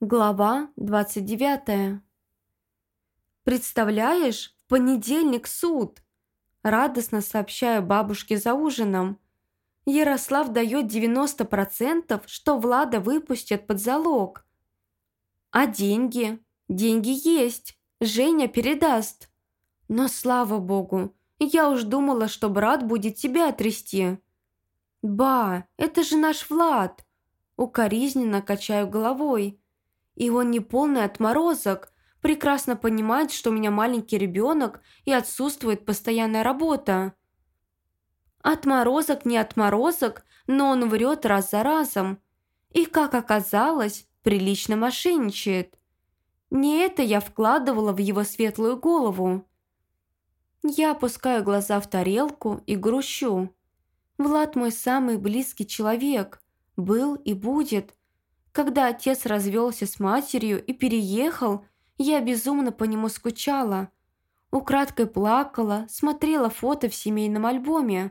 Глава 29. «Представляешь, в понедельник суд!» Радостно сообщаю бабушке за ужином. Ярослав дает 90%, что Влада выпустят под залог. А деньги? Деньги есть. Женя передаст. Но, слава богу, я уж думала, что брат будет тебя трясти. «Ба, это же наш Влад!» Укоризненно качаю головой. И он не полный отморозок, прекрасно понимает, что у меня маленький ребенок и отсутствует постоянная работа. Отморозок не отморозок, но он врет раз за разом. И, как оказалось, прилично мошенничает. Не это я вкладывала в его светлую голову. Я опускаю глаза в тарелку и грущу. Влад мой самый близкий человек. Был и будет. Когда отец развелся с матерью и переехал, я безумно по нему скучала. Украдкой плакала, смотрела фото в семейном альбоме.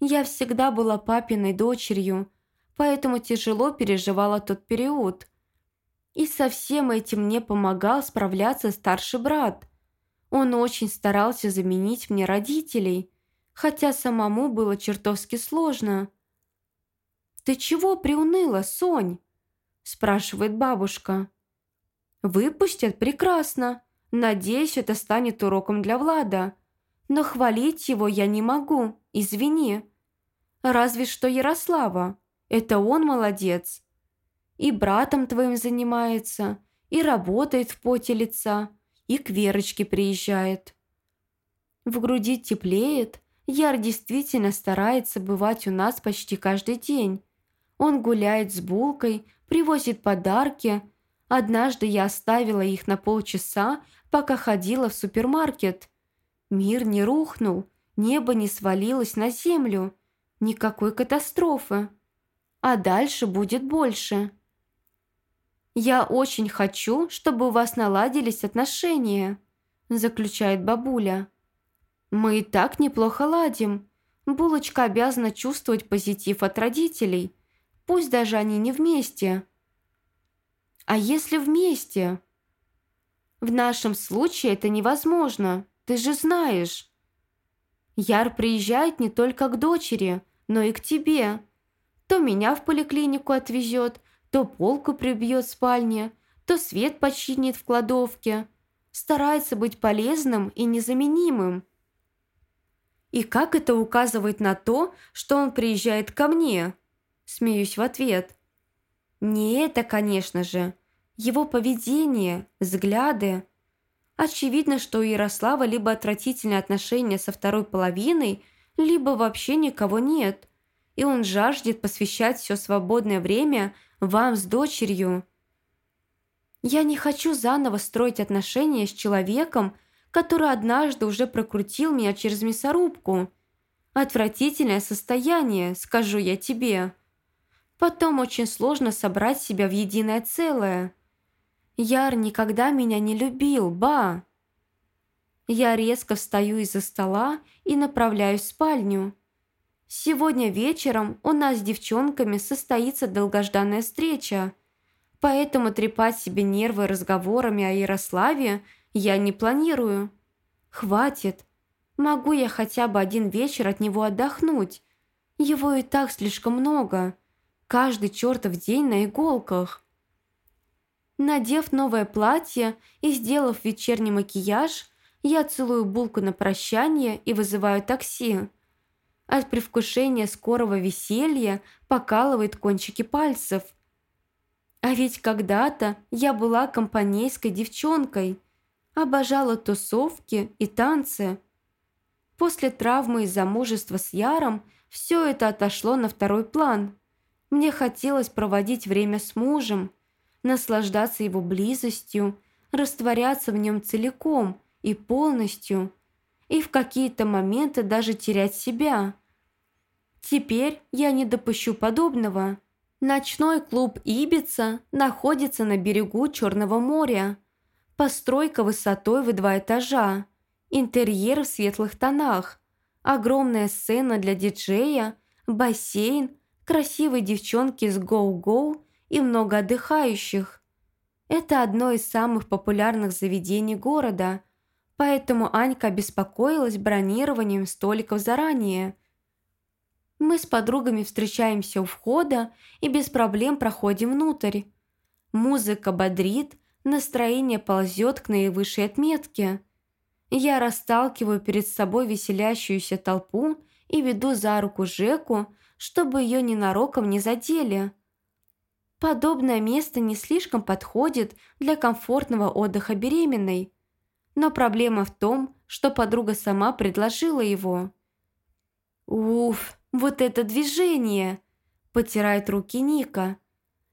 Я всегда была папиной дочерью, поэтому тяжело переживала тот период. И со всем этим мне помогал справляться старший брат. Он очень старался заменить мне родителей, хотя самому было чертовски сложно. «Ты чего приуныла, Сонь?» Спрашивает бабушка. «Выпустят? Прекрасно. Надеюсь, это станет уроком для Влада. Но хвалить его я не могу, извини. Разве что Ярослава. Это он молодец. И братом твоим занимается, и работает в поте лица, и к Верочке приезжает». В груди теплеет, Яр действительно старается бывать у нас почти каждый день. Он гуляет с булкой, привозит подарки. Однажды я оставила их на полчаса, пока ходила в супермаркет. Мир не рухнул, небо не свалилось на землю. Никакой катастрофы. А дальше будет больше. «Я очень хочу, чтобы у вас наладились отношения», заключает бабуля. «Мы и так неплохо ладим. Булочка обязана чувствовать позитив от родителей. Пусть даже они не вместе. А если вместе? В нашем случае это невозможно, ты же знаешь. Яр приезжает не только к дочери, но и к тебе. То меня в поликлинику отвезет, то полку прибьет в спальне, то свет починит в кладовке. Старается быть полезным и незаменимым. И как это указывает на то, что он приезжает ко мне? Смеюсь в ответ. Не это, конечно же. Его поведение, взгляды. Очевидно, что у Ярослава либо отвратительные отношения со второй половиной, либо вообще никого нет. И он жаждет посвящать все свободное время вам с дочерью. Я не хочу заново строить отношения с человеком, который однажды уже прокрутил меня через мясорубку. Отвратительное состояние, скажу я тебе. Потом очень сложно собрать себя в единое целое. Яр никогда меня не любил, ба. Я резко встаю из-за стола и направляюсь в спальню. Сегодня вечером у нас с девчонками состоится долгожданная встреча, поэтому трепать себе нервы разговорами о Ярославе я не планирую. Хватит. Могу я хотя бы один вечер от него отдохнуть. Его и так слишком много каждый чертов день на иголках. Надев новое платье и сделав вечерний макияж, я целую булку на прощание и вызываю такси. От привкушения скорого веселья покалывает кончики пальцев. А ведь когда-то я была компанейской девчонкой, обожала тусовки и танцы. После травмы и замужества с Яром все это отошло на второй план – мне хотелось проводить время с мужем, наслаждаться его близостью, растворяться в нем целиком и полностью, и в какие-то моменты даже терять себя. Теперь я не допущу подобного. Ночной клуб «Ибица» находится на берегу Черного моря. Постройка высотой в два этажа, интерьер в светлых тонах, огромная сцена для диджея, бассейн – красивые девчонки с гоу-гоу и много отдыхающих. Это одно из самых популярных заведений города, поэтому Анька обеспокоилась бронированием столиков заранее. Мы с подругами встречаемся у входа и без проблем проходим внутрь. Музыка бодрит, настроение ползет к наивысшей отметке. Я расталкиваю перед собой веселящуюся толпу и веду за руку Жеку, чтобы ее ненароком не задели. Подобное место не слишком подходит для комфортного отдыха беременной. Но проблема в том, что подруга сама предложила его. «Уф, вот это движение!» – потирает руки Ника.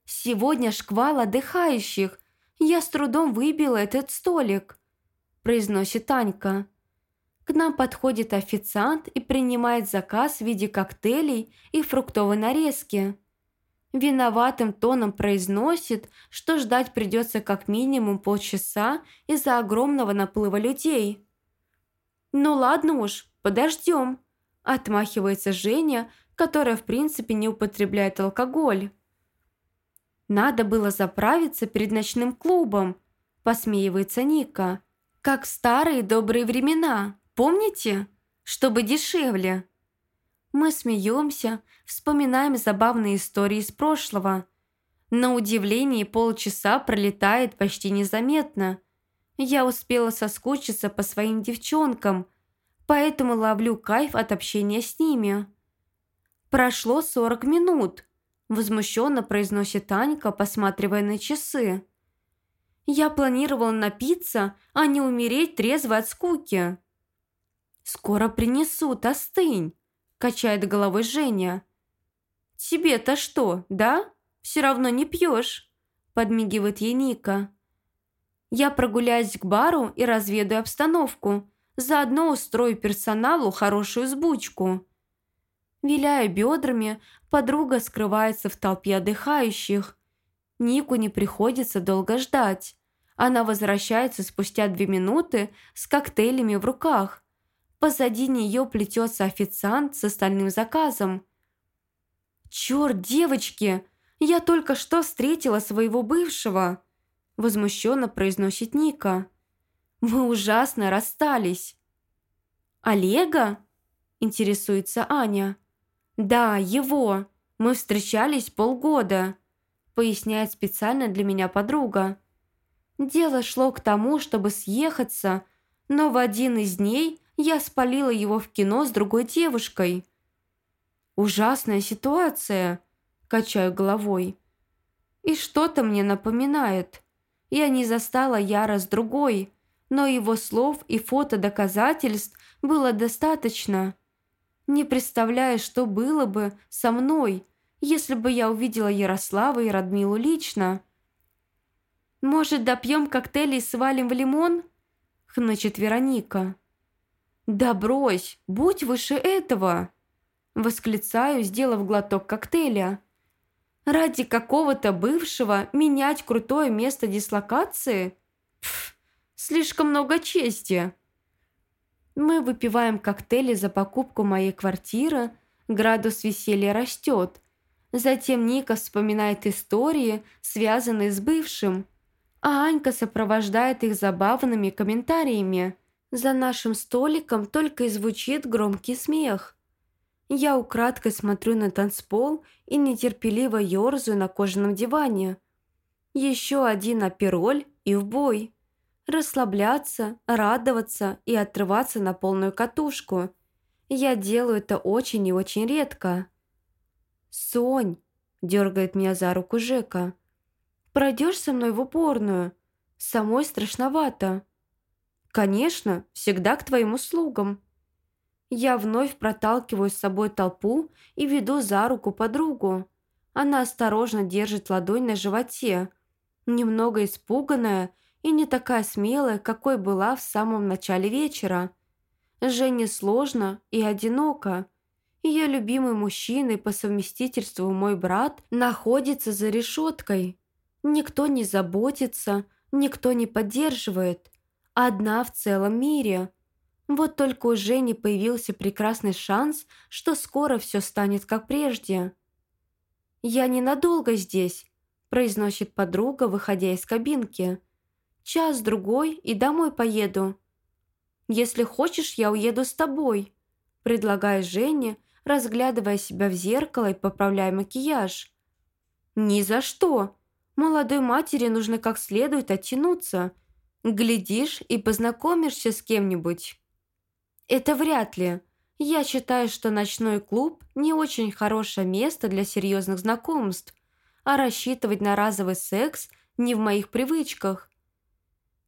«Сегодня шквал отдыхающих. Я с трудом выбила этот столик», – произносит Танька. К нам подходит официант и принимает заказ в виде коктейлей и фруктовой нарезки. Виноватым тоном произносит, что ждать придется как минимум полчаса из-за огромного наплыва людей. «Ну ладно уж, подождем», – отмахивается Женя, которая в принципе не употребляет алкоголь. «Надо было заправиться перед ночным клубом», – посмеивается Ника. «Как старые добрые времена, помните? Чтобы дешевле». Мы смеемся, вспоминаем забавные истории из прошлого. На удивление полчаса пролетает почти незаметно. Я успела соскучиться по своим девчонкам, поэтому ловлю кайф от общения с ними. «Прошло 40 минут», – возмущенно произносит Анька, посматривая на часы. «Я планировала напиться, а не умереть трезво от скуки». «Скоро принесут, остынь», Качает головой Женя. «Тебе-то что, да? Все равно не пьешь», подмигивает ей Ника. «Я прогуляюсь к бару и разведаю обстановку. Заодно устрою персоналу хорошую сбучку». Виляя бедрами, подруга скрывается в толпе отдыхающих. Нику не приходится долго ждать. Она возвращается спустя две минуты с коктейлями в руках. Позади нее плетется официант с остальным заказом. «Черт, девочки! Я только что встретила своего бывшего!» Возмущенно произносит Ника. «Мы ужасно расстались!» «Олега?» Интересуется Аня. «Да, его. Мы встречались полгода», поясняет специально для меня подруга. Дело шло к тому, чтобы съехаться, но в один из дней я спалила его в кино с другой девушкой. Ужасная ситуация, качаю головой. И что-то мне напоминает. Я не застала Яра с другой, но его слов и фото доказательств было достаточно. Не представляю, что было бы со мной, если бы я увидела Ярослава и Радмилу лично. «Может, допьем коктейли и свалим в лимон?» — хнычет Вероника. «Да брось, будь выше этого!» Восклицаю, сделав глоток коктейля. «Ради какого-то бывшего менять крутое место дислокации? Пф, слишком много чести!» Мы выпиваем коктейли за покупку моей квартиры, градус веселья растет. Затем Ника вспоминает истории, связанные с бывшим, а Анька сопровождает их забавными комментариями – за нашим столиком только и звучит громкий смех. Я украдкой смотрю на танцпол и нетерпеливо ерзаю на кожаном диване. Еще один апероль и в бой. Расслабляться, радоваться и отрываться на полную катушку. Я делаю это очень и очень редко. «Сонь!» – дергает меня за руку Жека. «Пройдешь со мной в уборную? Самой страшновато». «Конечно, всегда к твоим услугам». Я вновь проталкиваю с собой толпу и веду за руку подругу. Она осторожно держит ладонь на животе, немного испуганная и не такая смелая, какой была в самом начале вечера. Жене сложно и одиноко. Ее любимый мужчина по совместительству мой брат находится за решеткой. Никто не заботится, никто не поддерживает одна в целом мире. Вот только у Жени появился прекрасный шанс, что скоро все станет как прежде. «Я ненадолго здесь», произносит подруга, выходя из кабинки. «Час-другой и домой поеду». «Если хочешь, я уеду с тобой», предлагает Женя, разглядывая себя в зеркало и поправляя макияж. «Ни за что! Молодой матери нужно как следует оттянуться. Глядишь и познакомишься с кем-нибудь». «Это вряд ли. Я считаю, что ночной клуб не очень хорошее место для серьезных знакомств, а рассчитывать на разовый секс не в моих привычках.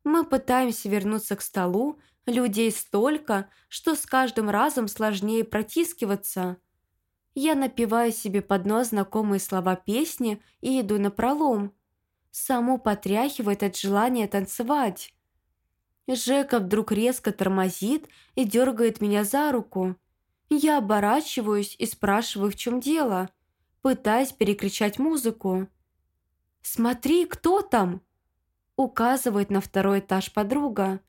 Мы пытаемся вернуться к столу, людей столько, что с каждым разом сложнее протискиваться. Я напеваю себе под нос знакомые слова песни и иду на пролом. Саму потряхивает от желания танцевать. Жека вдруг резко тормозит и дергает меня за руку. Я оборачиваюсь и спрашиваю, в чем дело, пытаясь перекричать музыку. «Смотри, кто там?» указывает на второй этаж подруга.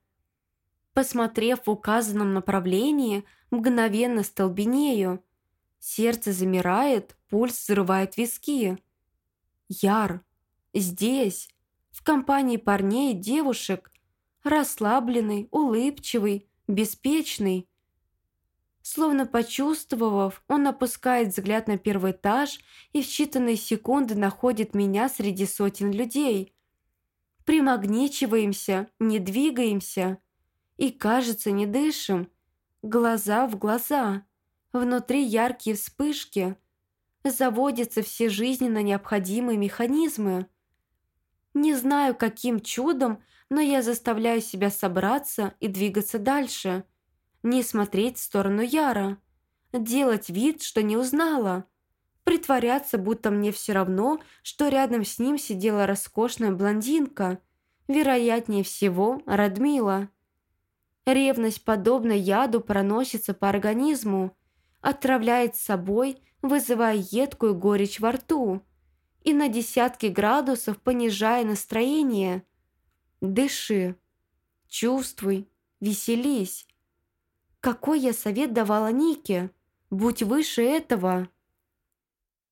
Посмотрев в указанном направлении, мгновенно столбенею. Сердце замирает, пульс взрывает виски. Яр. Здесь, в компании парней и девушек, расслабленный, улыбчивый, беспечный. Словно почувствовав, он опускает взгляд на первый этаж и в считанные секунды находит меня среди сотен людей. Примагничиваемся, не двигаемся и, кажется, не дышим. Глаза в глаза, внутри яркие вспышки. Заводятся все жизненно необходимые механизмы. Не знаю, каким чудом но я заставляю себя собраться и двигаться дальше. Не смотреть в сторону Яра. Делать вид, что не узнала. Притворяться, будто мне все равно, что рядом с ним сидела роскошная блондинка. Вероятнее всего, Радмила. Ревность, подобно яду, проносится по организму, отравляет собой, вызывая едкую горечь во рту и на десятки градусов понижая настроение – Дыши, чувствуй, веселись. Какой я совет давала Нике? Будь выше этого.